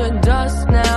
to dust now.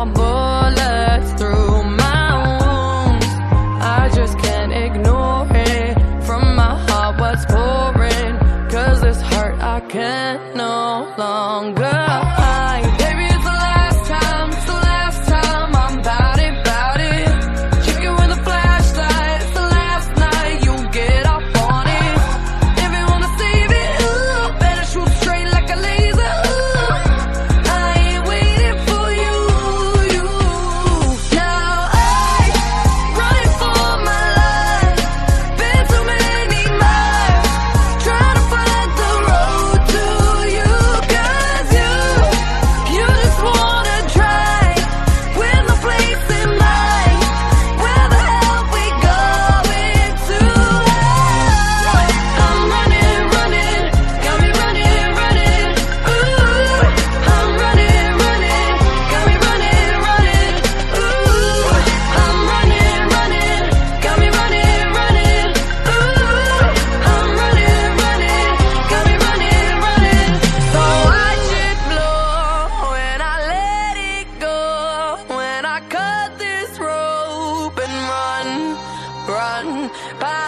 No more 把